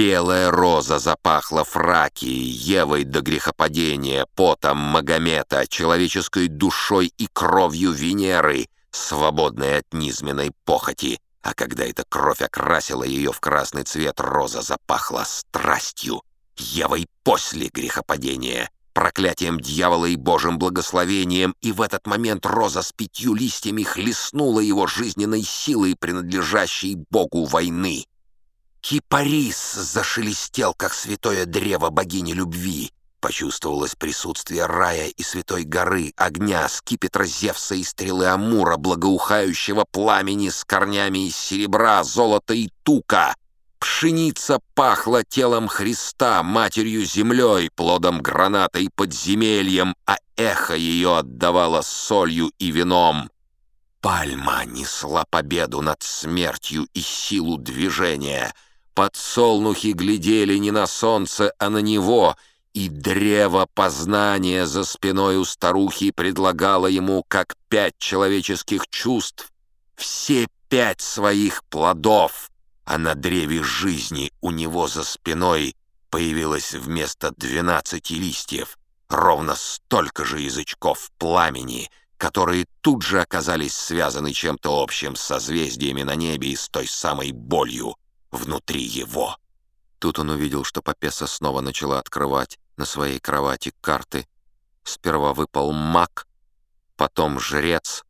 Белая роза запахла Фракией, Евой до грехопадения, потом Магомета, человеческой душой и кровью Венеры, свободной от низменной похоти. А когда эта кровь окрасила ее в красный цвет, роза запахла страстью, Евой после грехопадения, проклятием дьявола и божьим благословением, и в этот момент роза с пятью листьями хлестнула его жизненной силой, принадлежащей богу войны. Кипарис зашелестел, как святое древо богини любви. Почувствовалось присутствие рая и святой горы, огня, скипетра Зевса и стрелы Амура, благоухающего пламени с корнями из серебра, золота и тука. Пшеница пахла телом Христа, матерью землей, плодом граната и подземельем, а эхо ее отдавало солью и вином. Пальма несла победу над смертью и силу движения — Подсолнухи глядели не на солнце, а на него, и древо познания за спиной у старухи предлагало ему, как пять человеческих чувств, все пять своих плодов, а на древе жизни у него за спиной появилось вместо двенадцати листьев ровно столько же язычков пламени, которые тут же оказались связаны чем-то общим с созвездиями на небе и с той самой болью, внутри его. Тут он увидел, что Папеса снова начала открывать на своей кровати карты. Сперва выпал маг, потом жрец,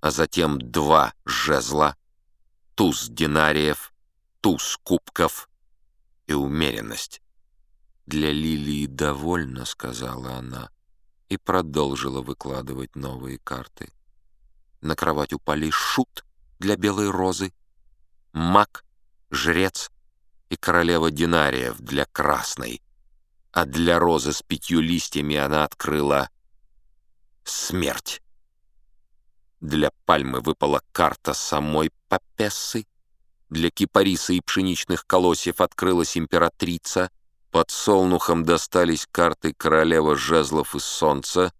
а затем два жезла, туз динариев, туз кубков и умеренность. «Для Лилии довольно», — сказала она, и продолжила выкладывать новые карты. На кровать упали шут для белой розы, маг жрец и королева Динариев для красной, а для розы с пятью листьями она открыла смерть. Для пальмы выпала карта самой Папессы, для кипариса и пшеничных колосьев открылась императрица, под солнухом достались карты королева жезлов и солнца,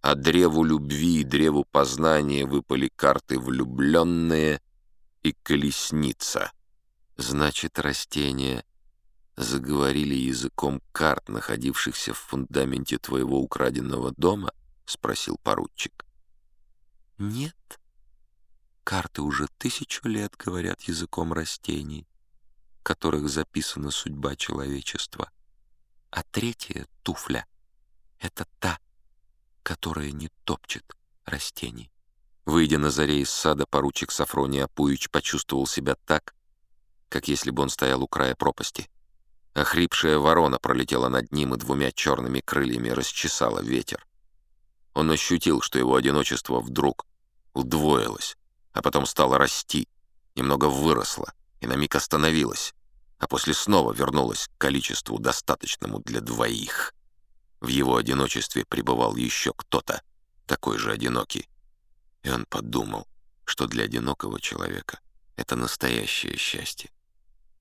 а древу любви и древу познания выпали карты влюбленные и колесница. Значит, растения заговорили языком карт, находившихся в фундаменте твоего украденного дома? Спросил поручик. Нет. Карты уже тысячу лет говорят языком растений, которых записана судьба человечества. А третья туфля — это та, которая не топчет растений. Выйдя на заре из сада, поручик Сафроний Апуич почувствовал себя так, как если бы он стоял у края пропасти. Охрипшая ворона пролетела над ним и двумя черными крыльями расчесала ветер. Он ощутил, что его одиночество вдруг удвоилось, а потом стало расти, немного выросло и на миг остановилось, а после снова вернулось к количеству, достаточному для двоих. В его одиночестве пребывал еще кто-то, такой же одинокий. И он подумал, что для одинокого человека это настоящее счастье.